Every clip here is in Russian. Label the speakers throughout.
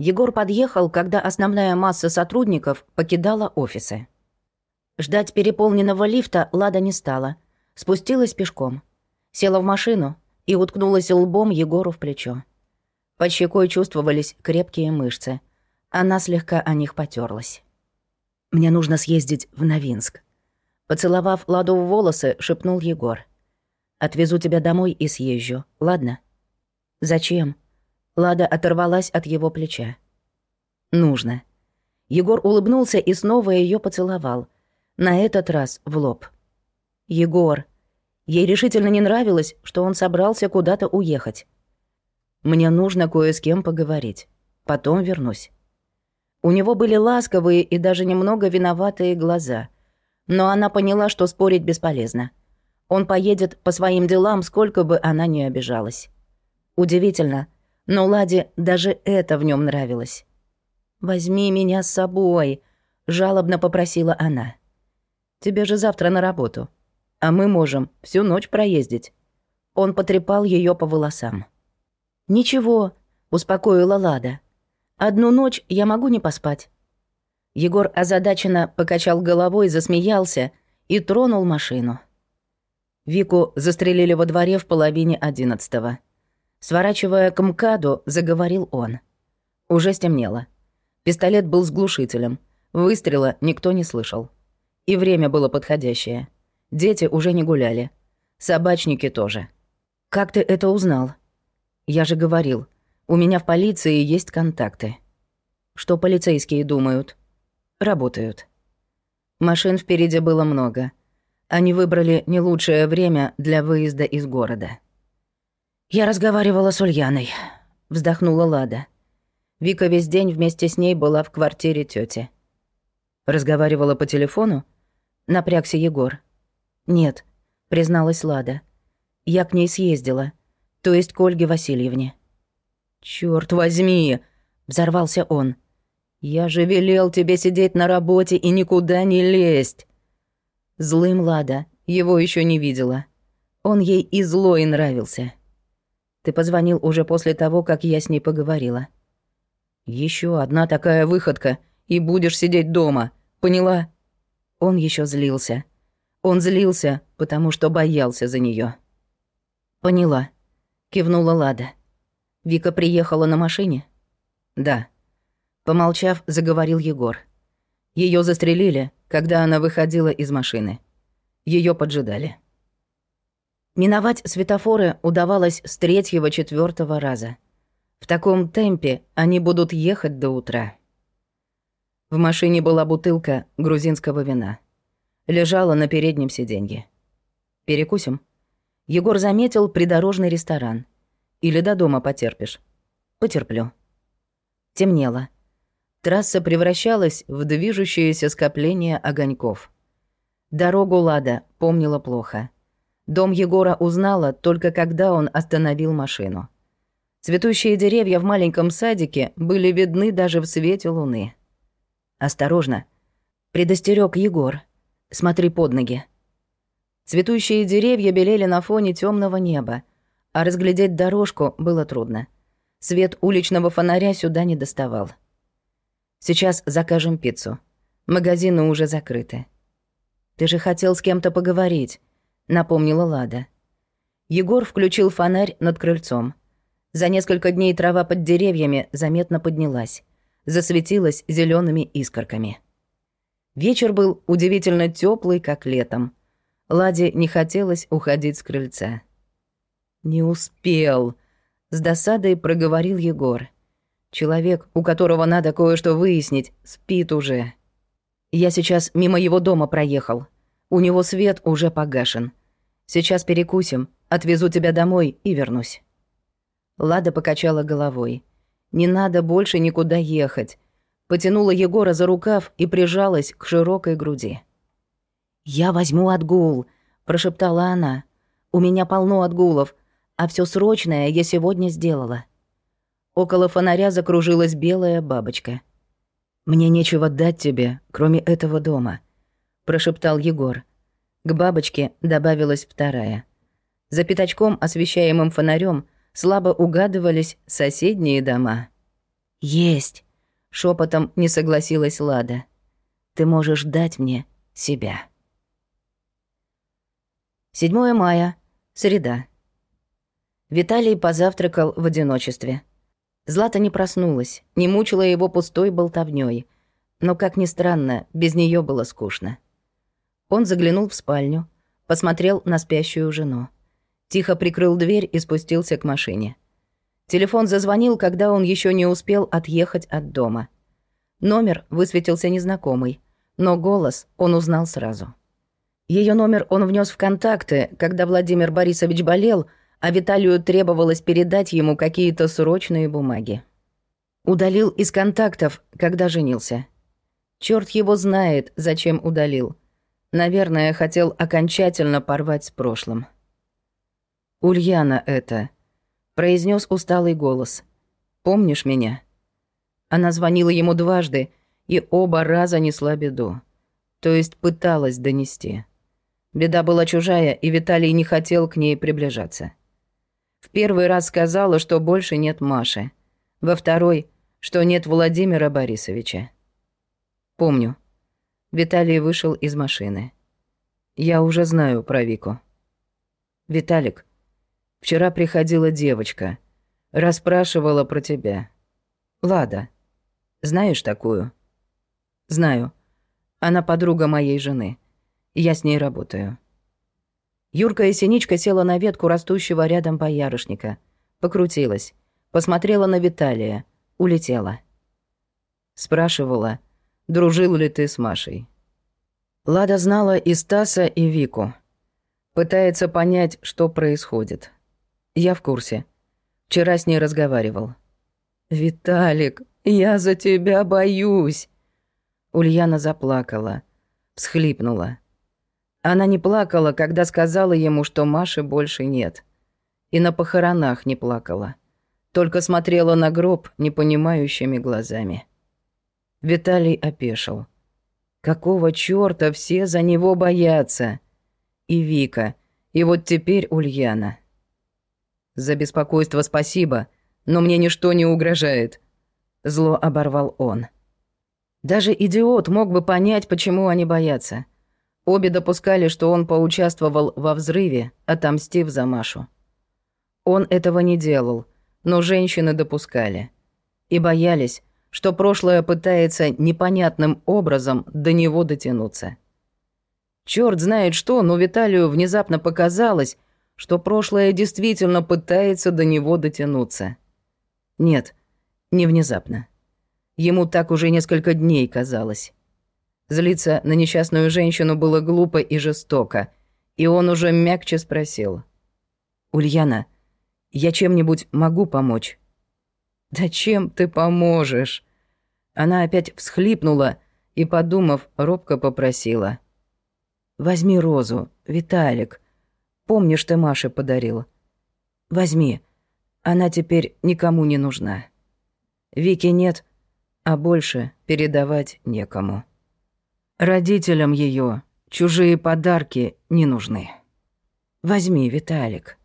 Speaker 1: Егор подъехал, когда основная масса сотрудников покидала офисы. Ждать переполненного лифта Лада не стала. Спустилась пешком. Села в машину и уткнулась лбом Егору в плечо. Под щекой чувствовались крепкие мышцы. Она слегка о них потерлась. «Мне нужно съездить в Новинск». Поцеловав Ладу в волосы, шепнул Егор. «Отвезу тебя домой и съезжу, ладно?» «Зачем?» Лада оторвалась от его плеча. «Нужно». Егор улыбнулся и снова ее поцеловал. На этот раз в лоб. «Егор». Ей решительно не нравилось, что он собрался куда-то уехать. «Мне нужно кое с кем поговорить. Потом вернусь». У него были ласковые и даже немного виноватые глаза. Но она поняла, что спорить бесполезно. Он поедет по своим делам, сколько бы она ни обижалась. Удивительно, но Ладе даже это в нем нравилось. «Возьми меня с собой», — жалобно попросила она. «Тебе же завтра на работу, а мы можем всю ночь проездить». Он потрепал ее по волосам. «Ничего», — успокоила Лада. «Одну ночь я могу не поспать». Егор озадаченно покачал головой, засмеялся и тронул машину. Вику застрелили во дворе в половине одиннадцатого. Сворачивая к МКАДу, заговорил он. Уже стемнело. Пистолет был с глушителем. Выстрела никто не слышал. И время было подходящее. Дети уже не гуляли. Собачники тоже. «Как ты это узнал?» «Я же говорил, у меня в полиции есть контакты». «Что полицейские думают?» «Работают». Машин впереди было много. Они выбрали не лучшее время для выезда из города. «Я разговаривала с Ульяной», — вздохнула Лада. Вика весь день вместе с ней была в квартире тети. «Разговаривала по телефону?» — напрягся Егор. «Нет», — призналась Лада. «Я к ней съездила, то есть к Ольге Васильевне». «Чёрт возьми!» — взорвался он. «Я же велел тебе сидеть на работе и никуда не лезть!» Злым Лада его еще не видела. Он ей и злой нравился. Ты позвонил уже после того, как я с ней поговорила. Еще одна такая выходка, и будешь сидеть дома. Поняла? Он еще злился. Он злился, потому что боялся за нее. Поняла, кивнула Лада. Вика приехала на машине? Да. Помолчав, заговорил Егор. Ее застрелили, когда она выходила из машины. Ее поджидали. Миновать светофоры удавалось с третьего-четвертого раза. В таком темпе они будут ехать до утра. В машине была бутылка грузинского вина. Лежала на переднем сиденье. «Перекусим?» Егор заметил придорожный ресторан. «Или до дома потерпишь?» «Потерплю». Темнело. Трасса превращалась в движущееся скопление огоньков. Дорогу Лада помнила плохо. Дом Егора узнала только когда он остановил машину. Цветущие деревья в маленьком садике были видны даже в свете луны. «Осторожно!» — предостерег Егор. «Смотри под ноги». Цветущие деревья белели на фоне темного неба, а разглядеть дорожку было трудно. Свет уличного фонаря сюда не доставал. «Сейчас закажем пиццу. Магазины уже закрыты». «Ты же хотел с кем-то поговорить напомнила Лада. Егор включил фонарь над крыльцом. За несколько дней трава под деревьями заметно поднялась, засветилась зелеными искорками. Вечер был удивительно теплый, как летом. Ладе не хотелось уходить с крыльца. «Не успел», — с досадой проговорил Егор. «Человек, у которого надо кое-что выяснить, спит уже. Я сейчас мимо его дома проехал. У него свет уже погашен. Сейчас перекусим, отвезу тебя домой и вернусь». Лада покачала головой. «Не надо больше никуда ехать». Потянула Егора за рукав и прижалась к широкой груди. «Я возьму отгул», — прошептала она. «У меня полно отгулов, а все срочное я сегодня сделала». Около фонаря закружилась белая бабочка. «Мне нечего дать тебе, кроме этого дома», — прошептал Егор. К бабочке добавилась вторая. За пятачком, освещаемым фонарем, слабо угадывались соседние дома. Есть, шепотом не согласилась Лада. Ты можешь дать мне себя. 7 мая, среда. Виталий позавтракал в одиночестве. Злата не проснулась, не мучила его пустой болтовнёй. Но, как ни странно, без неё было скучно. Он заглянул в спальню, посмотрел на спящую жену. Тихо прикрыл дверь и спустился к машине. Телефон зазвонил, когда он ещё не успел отъехать от дома. Номер высветился незнакомый, но голос он узнал сразу. Её номер он внёс в контакты, когда Владимир Борисович болел — а Виталию требовалось передать ему какие-то срочные бумаги. Удалил из контактов, когда женился. Черт его знает, зачем удалил. Наверное, хотел окончательно порвать с прошлым. «Ульяна это», — произнес усталый голос. «Помнишь меня?» Она звонила ему дважды и оба раза несла беду. То есть пыталась донести. Беда была чужая, и Виталий не хотел к ней приближаться. В первый раз сказала, что больше нет Маши. Во второй, что нет Владимира Борисовича. Помню. Виталий вышел из машины. Я уже знаю про Вику. Виталик, вчера приходила девочка. Расспрашивала про тебя. Лада. Знаешь такую? Знаю. Она подруга моей жены. Я с ней работаю. Юрка и Синичка села на ветку растущего рядом боярышника. Покрутилась. Посмотрела на Виталия. Улетела. Спрашивала, дружил ли ты с Машей. Лада знала и Стаса, и Вику. Пытается понять, что происходит. Я в курсе. Вчера с ней разговаривал. «Виталик, я за тебя боюсь!» Ульяна заплакала, всхлипнула. Она не плакала, когда сказала ему, что Маши больше нет. И на похоронах не плакала. Только смотрела на гроб непонимающими глазами. Виталий опешил. Какого чёрта все за него боятся? И Вика, и вот теперь Ульяна. За беспокойство спасибо, но мне ничто не угрожает. Зло оборвал он. Даже идиот мог бы понять, почему они боятся. Обе допускали, что он поучаствовал во взрыве, отомстив за Машу. Он этого не делал, но женщины допускали. И боялись, что прошлое пытается непонятным образом до него дотянуться. Чёрт знает что, но Виталию внезапно показалось, что прошлое действительно пытается до него дотянуться. Нет, не внезапно. Ему так уже несколько дней казалось. Злиться на несчастную женщину было глупо и жестоко, и он уже мягче спросил. «Ульяна, я чем-нибудь могу помочь?» «Да чем ты поможешь?» Она опять всхлипнула и, подумав, робко попросила. «Возьми розу, Виталик. Помнишь, ты Маше подарил? Возьми. Она теперь никому не нужна. Вики нет, а больше передавать некому». Родителям ее чужие подарки не нужны. Возьми, Виталик.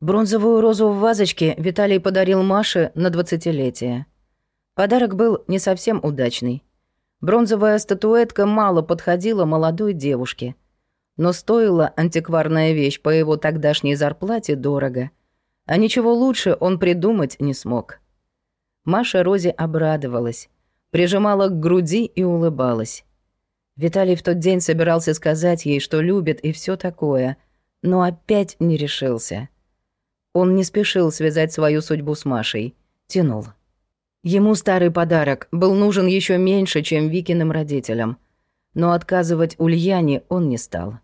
Speaker 1: Бронзовую розу в вазочке Виталий подарил Маше на двадцатилетие. Подарок был не совсем удачный. Бронзовая статуэтка мало подходила молодой девушке. Но стоила антикварная вещь по его тогдашней зарплате дорого. А ничего лучше он придумать не смог. Маша Розе обрадовалась прижимала к груди и улыбалась. Виталий в тот день собирался сказать ей, что любит и все такое, но опять не решился. Он не спешил связать свою судьбу с Машей, тянул. Ему старый подарок был нужен еще меньше, чем Викиным родителям, но отказывать Ульяне он не стал.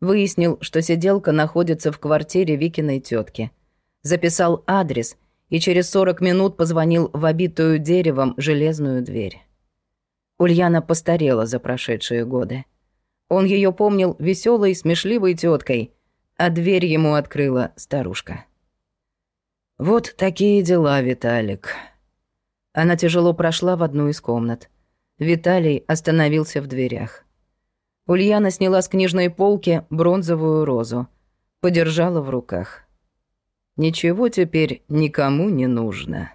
Speaker 1: Выяснил, что сиделка находится в квартире Викиной тетки. Записал адрес — и через 40 минут позвонил в обитую деревом железную дверь. Ульяна постарела за прошедшие годы. Он ее помнил веселой, смешливой теткой, а дверь ему открыла старушка. «Вот такие дела, Виталик». Она тяжело прошла в одну из комнат. Виталий остановился в дверях. Ульяна сняла с книжной полки бронзовую розу, подержала в руках. Ничего теперь никому не нужно.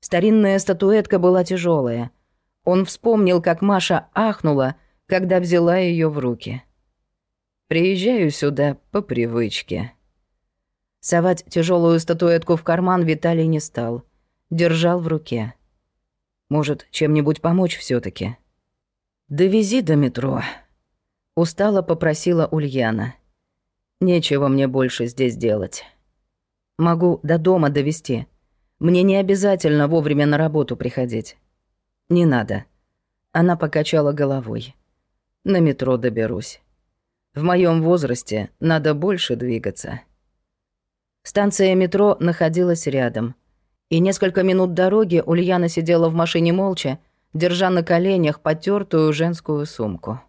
Speaker 1: Старинная статуэтка была тяжелая. Он вспомнил, как Маша ахнула, когда взяла ее в руки. «Приезжаю сюда по привычке». Совать тяжелую статуэтку в карман Виталий не стал. Держал в руке. Может, чем-нибудь помочь все таки «Довези до метро», — устало попросила Ульяна. «Нечего мне больше здесь делать. Могу до дома довести. Мне не обязательно вовремя на работу приходить. Не надо». Она покачала головой. «На метро доберусь. В моем возрасте надо больше двигаться». Станция метро находилась рядом. И несколько минут дороги Ульяна сидела в машине молча, держа на коленях потертую женскую сумку.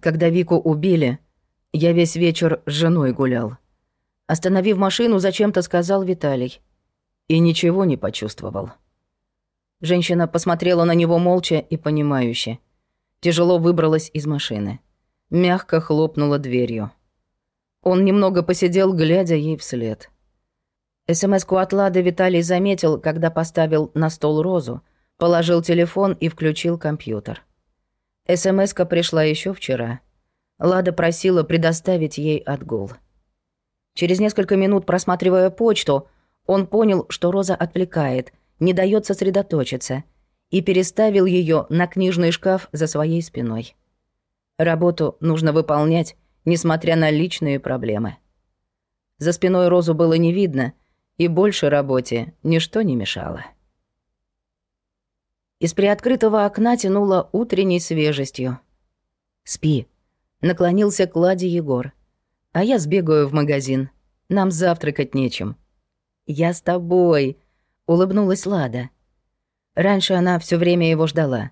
Speaker 1: Когда Вику убили, я весь вечер с женой гулял. Остановив машину, зачем-то сказал Виталий. И ничего не почувствовал. Женщина посмотрела на него молча и понимающе. Тяжело выбралась из машины. Мягко хлопнула дверью. Он немного посидел, глядя ей вслед. СМС-ку от Лады Виталий заметил, когда поставил на стол розу — Положил телефон и включил компьютер. СМС-ка пришла еще вчера. Лада просила предоставить ей отгул. Через несколько минут, просматривая почту, он понял, что Роза отвлекает, не дает сосредоточиться, и переставил ее на книжный шкаф за своей спиной. Работу нужно выполнять, несмотря на личные проблемы. За спиной Розу было не видно, и больше работе ничто не мешало. Из приоткрытого окна тянуло утренней свежестью. «Спи», — наклонился к Ладе Егор. «А я сбегаю в магазин. Нам завтракать нечем». «Я с тобой», — улыбнулась Лада. Раньше она все время его ждала,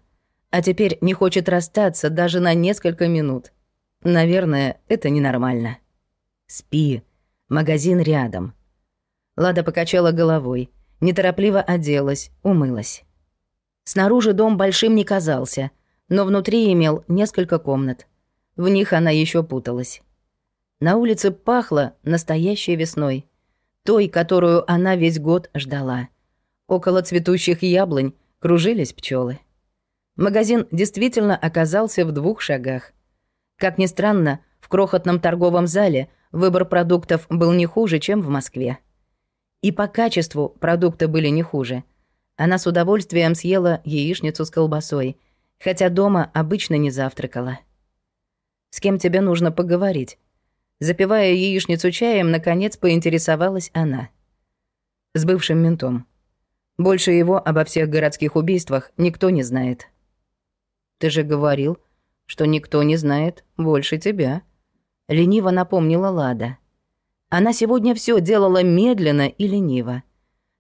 Speaker 1: а теперь не хочет расстаться даже на несколько минут. Наверное, это ненормально. «Спи, магазин рядом». Лада покачала головой, неторопливо оделась, умылась. Снаружи дом большим не казался, но внутри имел несколько комнат. В них она еще путалась. На улице пахло настоящей весной, той, которую она весь год ждала. Около цветущих яблонь кружились пчелы. Магазин действительно оказался в двух шагах. Как ни странно, в крохотном торговом зале выбор продуктов был не хуже, чем в Москве. И по качеству продукты были не хуже – она с удовольствием съела яичницу с колбасой, хотя дома обычно не завтракала. «С кем тебе нужно поговорить?» Запивая яичницу чаем, наконец поинтересовалась она. С бывшим ментом. Больше его обо всех городских убийствах никто не знает. «Ты же говорил, что никто не знает больше тебя», — лениво напомнила Лада. Она сегодня все делала медленно и лениво.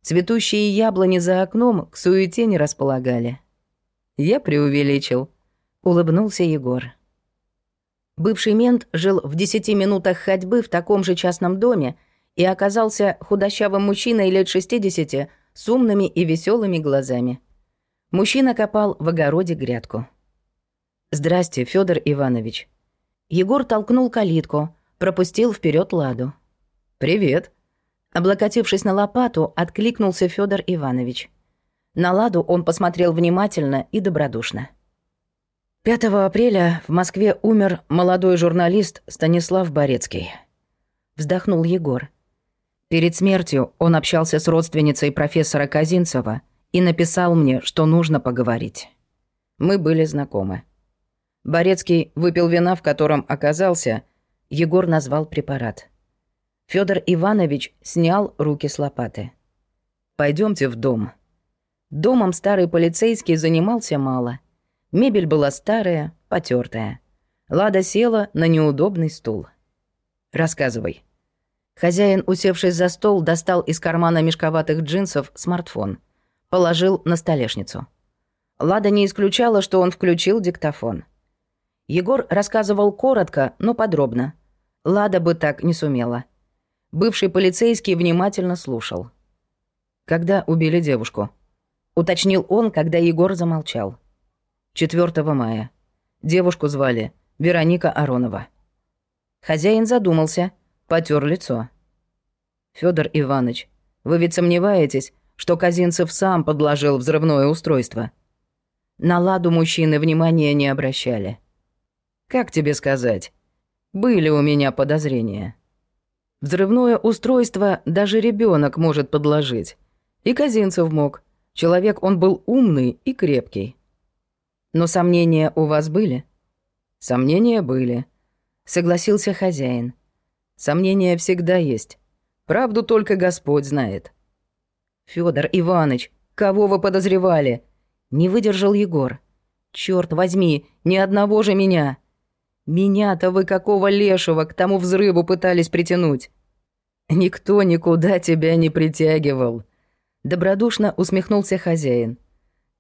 Speaker 1: Цветущие яблони за окном к суете не располагали. Я преувеличил. Улыбнулся Егор. Бывший мент жил в десяти минутах ходьбы в таком же частном доме и оказался худощавым мужчиной лет 60 с умными и веселыми глазами. Мужчина копал в огороде грядку. «Здрасте, Федор Иванович». Егор толкнул калитку, пропустил вперед Ладу. «Привет», Облокотившись на лопату, откликнулся Федор Иванович. На Ладу он посмотрел внимательно и добродушно. 5 апреля в Москве умер молодой журналист Станислав Борецкий. Вздохнул Егор. Перед смертью он общался с родственницей профессора Казинцева и написал мне, что нужно поговорить. Мы были знакомы. Борецкий выпил вина, в котором оказался, Егор назвал препарат. Федор Иванович снял руки с лопаты. Пойдемте в дом. Домом старый полицейский занимался мало. Мебель была старая, потертая. Лада села на неудобный стул. «Рассказывай». Хозяин, усевшись за стол, достал из кармана мешковатых джинсов смартфон. Положил на столешницу. Лада не исключала, что он включил диктофон. Егор рассказывал коротко, но подробно. Лада бы так не сумела. Бывший полицейский внимательно слушал. «Когда убили девушку?» Уточнил он, когда Егор замолчал. 4 мая. Девушку звали Вероника Аронова. Хозяин задумался, потер лицо. Федор Иванович, вы ведь сомневаетесь, что Казинцев сам подложил взрывное устройство. На ладу мужчины внимания не обращали. Как тебе сказать? Были у меня подозрения. Взрывное устройство даже ребенок может подложить. И Казинцев мог. Человек он был умный и крепкий. Но сомнения у вас были? Сомнения были. Согласился хозяин. Сомнения всегда есть. Правду только Господь знает. Федор Иванович, кого вы подозревали? Не выдержал Егор. Черт возьми, ни одного же меня. Меня-то вы какого лешего к тому взрыву пытались притянуть? Никто никуда тебя не притягивал. Добродушно усмехнулся хозяин.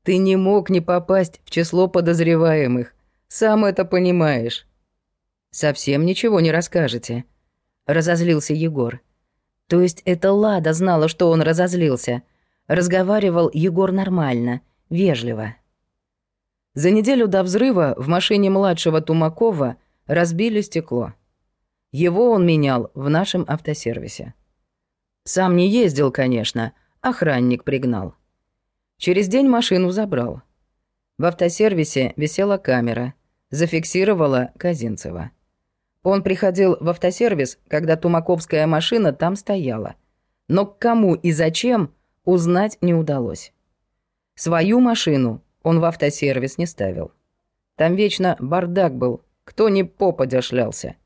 Speaker 1: Ты не мог не попасть в число подозреваемых. Сам это понимаешь. Совсем ничего не расскажете. Разозлился Егор. То есть это Лада знала, что он разозлился. Разговаривал Егор нормально, вежливо. За неделю до взрыва в машине младшего Тумакова разбили стекло. Его он менял в нашем автосервисе. Сам не ездил, конечно, охранник пригнал. Через день машину забрал. В автосервисе висела камера, зафиксировала Казинцева. Он приходил в автосервис, когда тумаковская машина там стояла. Но к кому и зачем узнать не удалось. Свою машину он в автосервис не ставил. Там вечно бардак был, кто ни попадя шлялся.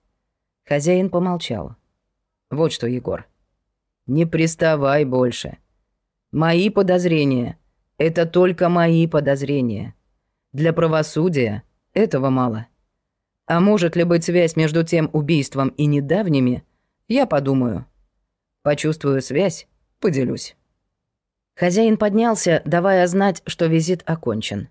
Speaker 1: Хозяин помолчал. Вот что, Егор. Не приставай больше. Мои подозрения — это только мои подозрения. Для правосудия этого мало. А может ли быть связь между тем убийством и недавними, я подумаю. Почувствую связь, поделюсь. Хозяин поднялся, давая знать, что визит окончен.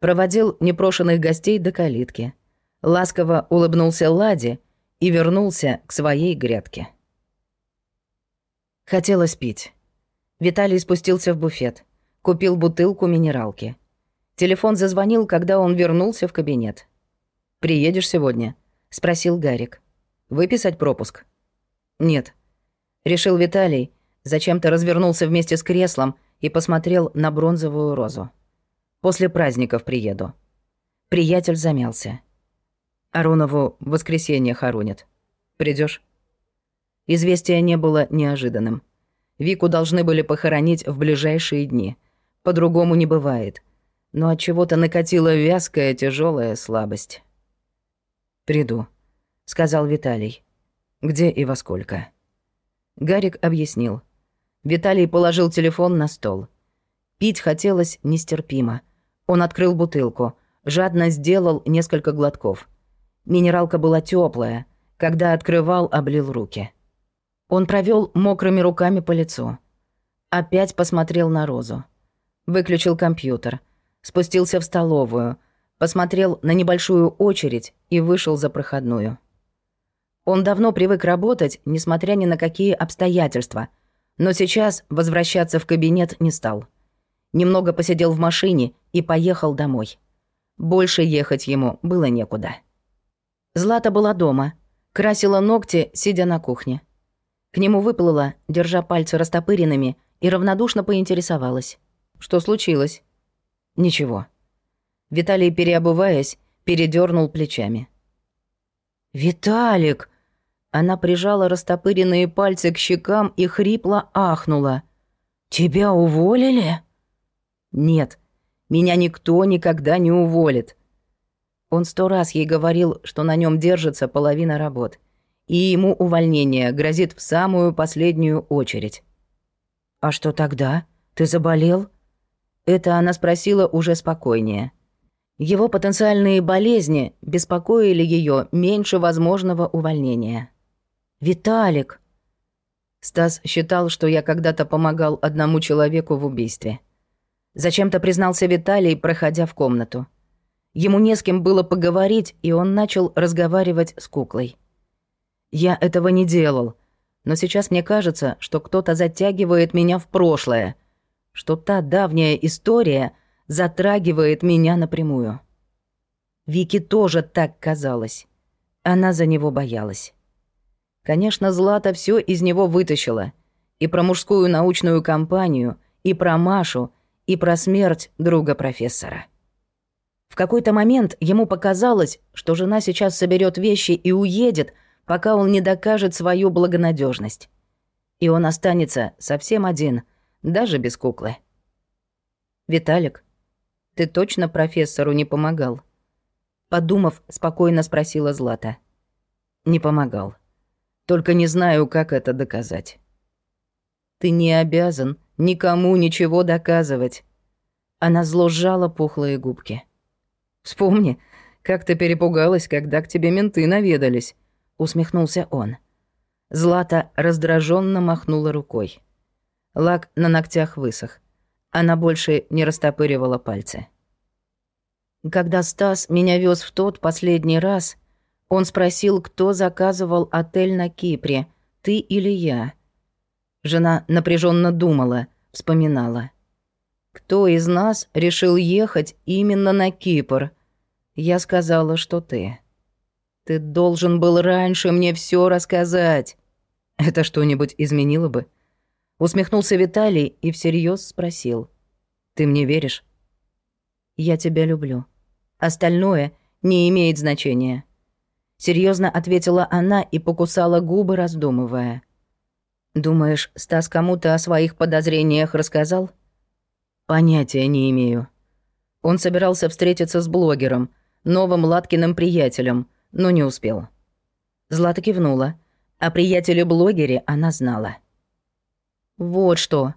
Speaker 1: Проводил непрошенных гостей до калитки. Ласково улыбнулся Ладе и вернулся к своей грядке. Хотелось пить. Виталий спустился в буфет, купил бутылку минералки. Телефон зазвонил, когда он вернулся в кабинет. «Приедешь сегодня?» — спросил Гарик. «Выписать пропуск?» «Нет». Решил Виталий, зачем-то развернулся вместе с креслом и посмотрел на бронзовую розу. «После праздников приеду». Приятель замялся. «Аронову воскресенье хоронят. Придешь? Известие не было неожиданным. Вику должны были похоронить в ближайшие дни. По-другому не бывает. Но от чего-то накатила вязкая тяжелая слабость. «Приду», — сказал Виталий. «Где и во сколько?» Гарик объяснил. Виталий положил телефон на стол. Пить хотелось нестерпимо. Он открыл бутылку, жадно сделал несколько глотков. Минералка была теплая, когда открывал, облил руки. Он провел мокрыми руками по лицу. Опять посмотрел на Розу. Выключил компьютер. Спустился в столовую — посмотрел на небольшую очередь и вышел за проходную. Он давно привык работать, несмотря ни на какие обстоятельства, но сейчас возвращаться в кабинет не стал. Немного посидел в машине и поехал домой. Больше ехать ему было некуда. Злата была дома, красила ногти, сидя на кухне. К нему выплыла, держа пальцы растопыренными, и равнодушно поинтересовалась. «Что случилось?» «Ничего». Виталий, переобуваясь, передернул плечами. «Виталик!» Она прижала растопыренные пальцы к щекам и хрипло ахнула. «Тебя уволили?» «Нет, меня никто никогда не уволит». Он сто раз ей говорил, что на нем держится половина работ, и ему увольнение грозит в самую последнюю очередь. «А что тогда? Ты заболел?» Это она спросила уже спокойнее. Его потенциальные болезни беспокоили ее меньше возможного увольнения. «Виталик!» Стас считал, что я когда-то помогал одному человеку в убийстве. Зачем-то признался Виталий, проходя в комнату. Ему не с кем было поговорить, и он начал разговаривать с куклой. «Я этого не делал, но сейчас мне кажется, что кто-то затягивает меня в прошлое, что та давняя история — затрагивает меня напрямую. Вике тоже так казалось. Она за него боялась. Конечно, Злата все из него вытащила. И про мужскую научную компанию, и про Машу, и про смерть друга профессора. В какой-то момент ему показалось, что жена сейчас соберет вещи и уедет, пока он не докажет свою благонадежность. И он останется совсем один, даже без куклы. «Виталик, ты точно профессору не помогал?» Подумав, спокойно спросила Злата. «Не помогал. Только не знаю, как это доказать». «Ты не обязан никому ничего доказывать». Она зло сжала пухлые губки. «Вспомни, как ты перепугалась, когда к тебе менты наведались», — усмехнулся он. Злата раздраженно махнула рукой. Лак на ногтях высох. Она больше не растопыривала пальцы. Когда Стас меня вез в тот последний раз, он спросил, кто заказывал отель на Кипре, ты или я. Жена напряженно думала, вспоминала. Кто из нас решил ехать именно на Кипр? Я сказала, что ты. Ты должен был раньше мне все рассказать. Это что-нибудь изменило бы? Усмехнулся Виталий и всерьез спросил. Ты мне веришь? Я тебя люблю. Остальное не имеет значения. Серьезно ответила она и покусала губы, раздумывая. Думаешь, Стас кому-то о своих подозрениях рассказал? Понятия не имею. Он собирался встретиться с блогером, новым Латкиным приятелем, но не успел. Злата кивнула. О приятеле-блогере она знала. «Вот что.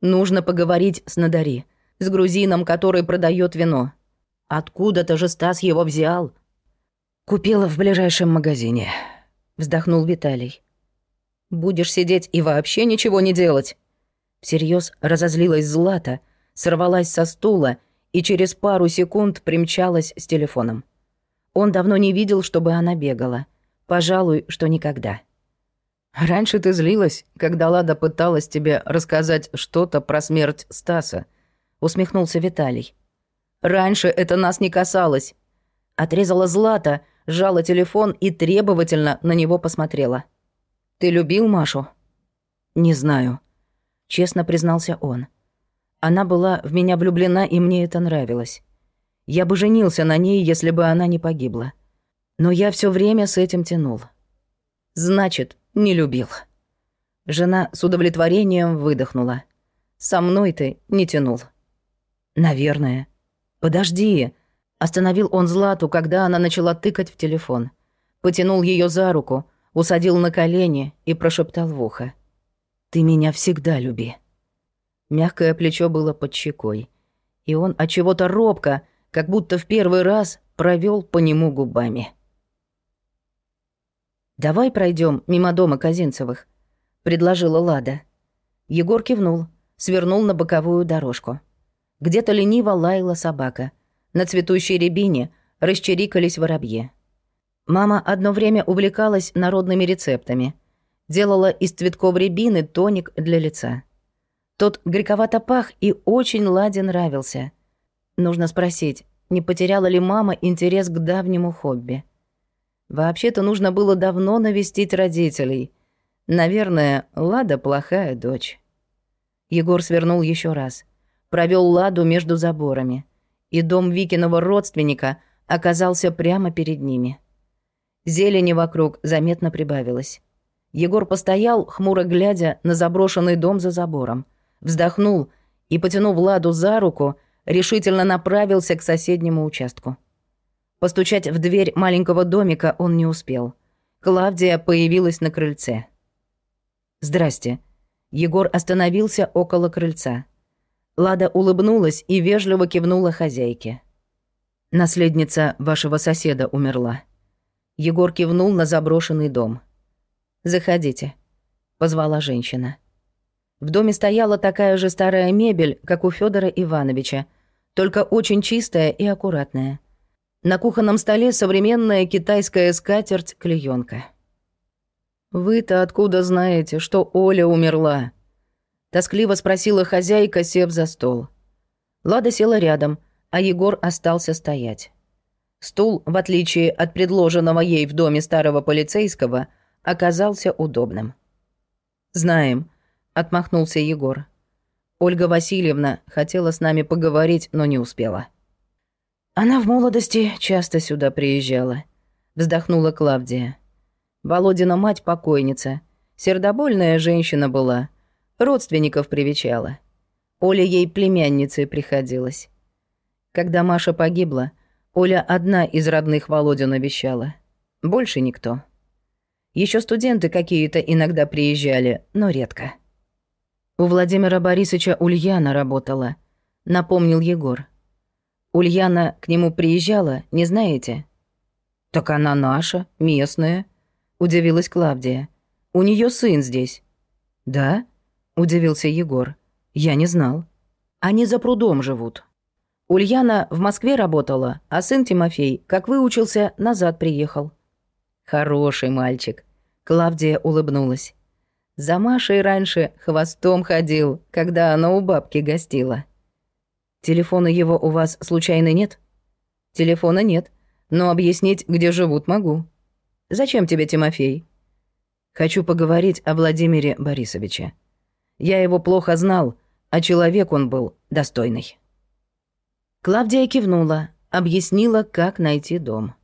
Speaker 1: Нужно поговорить с Надари, с грузином, который продает вино. Откуда-то же Стас его взял. Купила в ближайшем магазине. Вздохнул Виталий. Будешь сидеть и вообще ничего не делать. Всерьез разозлилась Злата, сорвалась со стула и через пару секунд примчалась с телефоном. Он давно не видел, чтобы она бегала. Пожалуй, что никогда. «Раньше ты злилась, когда Лада пыталась тебе рассказать что-то про смерть Стаса», — усмехнулся Виталий. Раньше это нас не касалось. Отрезала Злата, сжала телефон и требовательно на него посмотрела. Ты любил Машу? Не знаю, честно признался он. Она была в меня влюблена, и мне это нравилось. Я бы женился на ней, если бы она не погибла. Но я все время с этим тянул. Значит, не любил. Жена с удовлетворением выдохнула. Со мной ты не тянул. Наверное. «Подожди!» Остановил он Злату, когда она начала тыкать в телефон. Потянул ее за руку, усадил на колени и прошептал в ухо. «Ты меня всегда люби». Мягкое плечо было под щекой, и он от чего-то робко, как будто в первый раз, провел по нему губами. «Давай пройдем мимо дома Казинцевых», — предложила Лада. Егор кивнул, свернул на боковую дорожку. Где-то лениво лаяла собака. На цветущей рябине расчерикались воробьи. Мама одно время увлекалась народными рецептами. Делала из цветков рябины тоник для лица. Тот грековато пах и очень Ладе нравился. Нужно спросить, не потеряла ли мама интерес к давнему хобби. Вообще-то нужно было давно навестить родителей. Наверное, Лада плохая дочь. Егор свернул еще раз — провел ладу между заборами, и дом Викиного родственника оказался прямо перед ними. Зелени вокруг заметно прибавилось. Егор постоял, хмуро глядя на заброшенный дом за забором, вздохнул и, потянув Ладу за руку, решительно направился к соседнему участку. Постучать в дверь маленького домика он не успел. Клавдия появилась на крыльце. «Здрасте». Егор остановился около крыльца. Лада улыбнулась и вежливо кивнула хозяйке. «Наследница вашего соседа умерла». Егор кивнул на заброшенный дом. «Заходите», — позвала женщина. В доме стояла такая же старая мебель, как у Федора Ивановича, только очень чистая и аккуратная. На кухонном столе современная китайская скатерть клеёнка. «Вы-то откуда знаете, что Оля умерла?» Тоскливо спросила хозяйка, сев за стол. Лада села рядом, а Егор остался стоять. Стул, в отличие от предложенного ей в доме старого полицейского, оказался удобным. «Знаем», — отмахнулся Егор. Ольга Васильевна хотела с нами поговорить, но не успела. Она в молодости часто сюда приезжала. Вздохнула Клавдия. Володина мать покойница. Сердобольная женщина была. Родственников привечала. Оля ей племянницей приходилась. Когда Маша погибла, Оля одна из родных Володю навещала. Больше никто. Еще студенты какие-то иногда приезжали, но редко. У Владимира Борисовича Ульяна работала, напомнил Егор. Ульяна к нему приезжала, не знаете? Так она наша, местная, удивилась Клавдия. У нее сын здесь. Да? Удивился Егор. Я не знал. Они за прудом живут. Ульяна в Москве работала, а сын Тимофей, как выучился, назад приехал. Хороший мальчик. Клавдия улыбнулась. За Машей раньше хвостом ходил, когда она у бабки гостила. Телефона его у вас случайно нет? Телефона нет, но объяснить, где живут, могу. Зачем тебе Тимофей? Хочу поговорить о Владимире Борисовиче. Я его плохо знал, а человек он был достойный. Клавдия кивнула, объяснила, как найти дом.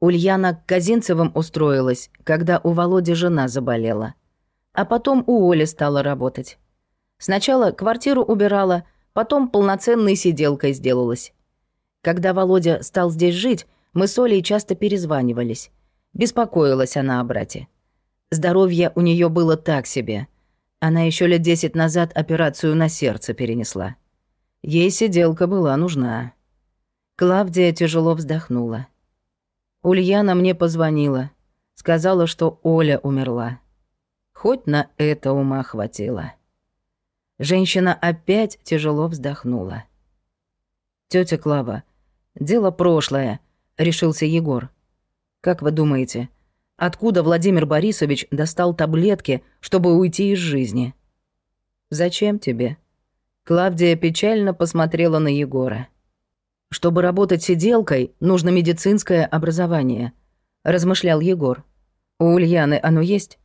Speaker 1: Ульяна к Казинцевым устроилась, когда у Володи жена заболела. А потом у Оли стала работать. Сначала квартиру убирала, потом полноценной сиделкой сделалась. Когда Володя стал здесь жить, мы с Олей часто перезванивались. Беспокоилась она о брате. Здоровье у нее было так себе. Она еще лет десять назад операцию на сердце перенесла. Ей сиделка была нужна. Клавдия тяжело вздохнула. Ульяна мне позвонила. Сказала, что Оля умерла. Хоть на это ума хватило. Женщина опять тяжело вздохнула. Тетя Клава, дело прошлое», — решился Егор. «Как вы думаете, откуда Владимир Борисович достал таблетки, чтобы уйти из жизни?» «Зачем тебе?» Клавдия печально посмотрела на Егора. «Чтобы работать сиделкой, нужно медицинское образование», — размышлял Егор. «У Ульяны оно есть?»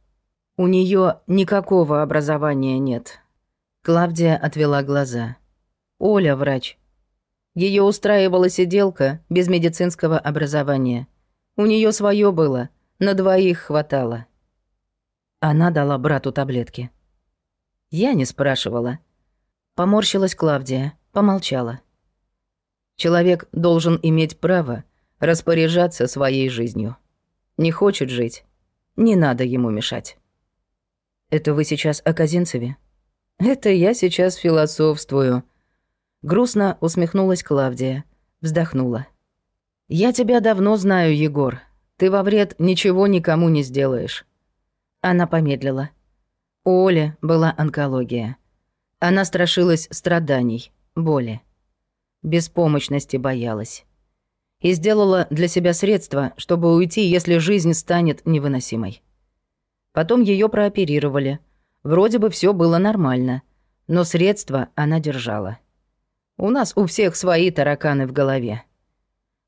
Speaker 1: У нее никакого образования нет. Клавдия отвела глаза. Оля врач. Ее устраивала сиделка без медицинского образования. У нее свое было, на двоих хватало. Она дала брату таблетки. Я не спрашивала. Поморщилась Клавдия, помолчала. Человек должен иметь право распоряжаться своей жизнью. Не хочет жить, не надо ему мешать. Это вы сейчас о Казинцеве? Это я сейчас философствую. Грустно усмехнулась Клавдия, вздохнула. Я тебя давно знаю, Егор. Ты во вред ничего никому не сделаешь. Она помедлила. У Оли была онкология. Она страшилась страданий, боли. Беспомощности боялась. И сделала для себя средства, чтобы уйти, если жизнь станет невыносимой. Потом ее прооперировали. Вроде бы все было нормально, но средства она держала. У нас у всех свои тараканы в голове.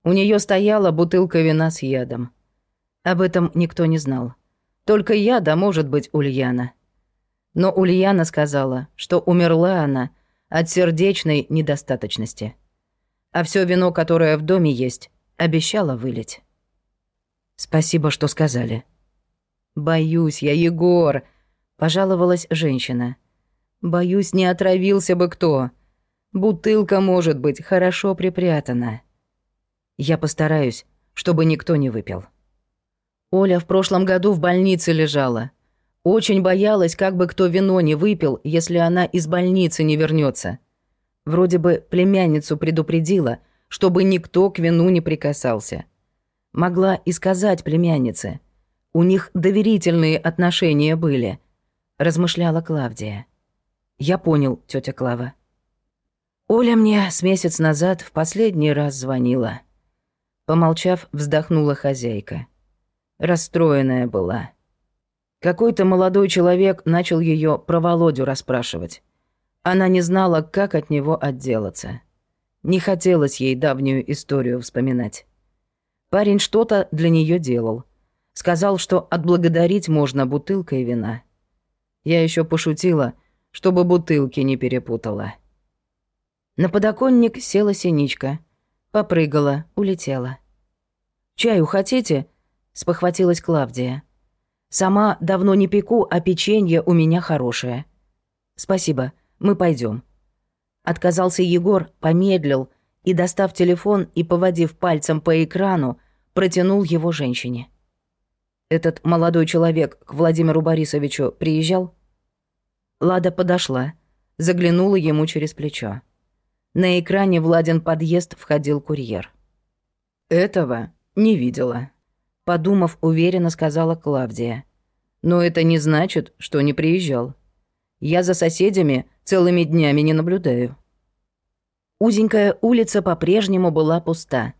Speaker 1: У нее стояла бутылка вина с ядом. Об этом никто не знал. Только я, да может быть, Ульяна. Но Ульяна сказала, что умерла она от сердечной недостаточности. А все вино, которое в доме есть, обещала вылить. «Спасибо, что сказали», «Боюсь я, Егор», — пожаловалась женщина. «Боюсь, не отравился бы кто. Бутылка, может быть, хорошо припрятана. Я постараюсь, чтобы никто не выпил». Оля в прошлом году в больнице лежала. Очень боялась, как бы кто вино не выпил, если она из больницы не вернется. Вроде бы племянницу предупредила, чтобы никто к вину не прикасался. Могла и сказать племяннице — у них доверительные отношения были, размышляла Клавдия. Я понял, тетя Клава. Оля мне с месяц назад в последний раз звонила. Помолчав, вздохнула хозяйка. Расстроенная была. Какой-то молодой человек начал ее про Володю расспрашивать. Она не знала, как от него отделаться. Не хотелось ей давнюю историю вспоминать. Парень что-то для нее делал — Сказал, что отблагодарить можно бутылкой вина. Я еще пошутила,
Speaker 2: чтобы бутылки не перепутала».
Speaker 1: На подоконник села синичка. Попрыгала, улетела. «Чаю хотите?» — спохватилась Клавдия. «Сама давно не пеку, а печенье у меня хорошее». «Спасибо, мы пойдем. Отказался Егор, помедлил и, достав телефон и поводив пальцем по экрану, протянул его женщине. «Этот молодой человек к Владимиру Борисовичу приезжал?» Лада подошла, заглянула ему через плечо. На экране Владин подъезд входил курьер.
Speaker 2: «Этого не видела», —
Speaker 1: подумав, уверенно сказала Клавдия.
Speaker 2: «Но это не значит, что не приезжал. Я за соседями целыми днями не наблюдаю».
Speaker 1: Узенькая улица по-прежнему была пуста.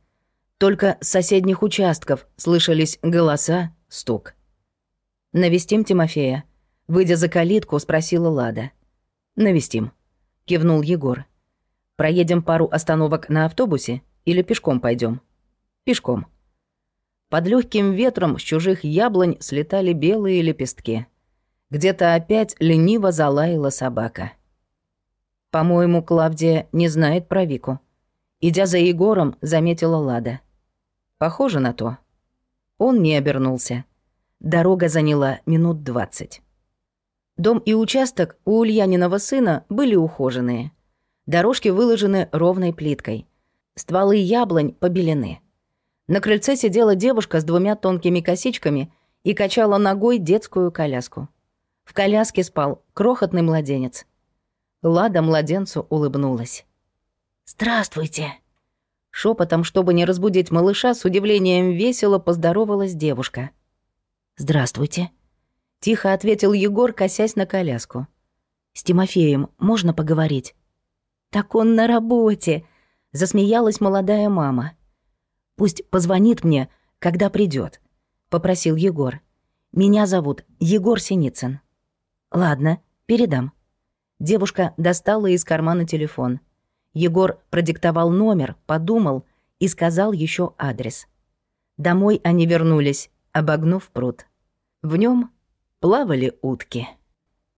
Speaker 1: Только с соседних участков слышались голоса, стук. «Навестим Тимофея?» Выйдя за калитку, спросила Лада. «Навестим», — кивнул Егор. «Проедем пару остановок на автобусе или пешком пойдем? «Пешком». Под легким ветром с чужих яблонь слетали белые лепестки. Где-то опять лениво залаяла собака. По-моему, Клавдия не знает про Вику. Идя за Егором, заметила Лада. Похоже на то. Он не обернулся. Дорога заняла минут двадцать. Дом и участок у Ульяниного сына были ухоженные. Дорожки выложены ровной плиткой. Стволы яблонь побелены. На крыльце сидела девушка с двумя тонкими косичками и качала ногой детскую коляску. В коляске спал крохотный младенец. Лада младенцу улыбнулась. «Здравствуйте!» Шепотом, чтобы не разбудить малыша, с удивлением весело поздоровалась девушка. «Здравствуйте!» Тихо ответил Егор, косясь на коляску. «С Тимофеем можно поговорить?» «Так он на работе!» Засмеялась молодая мама. «Пусть позвонит мне, когда придет, попросил Егор. «Меня зовут Егор Синицын». «Ладно, передам». Девушка достала из кармана телефон. Егор продиктовал номер, подумал и сказал еще адрес. Домой они вернулись, обогнув пруд. В нем плавали утки.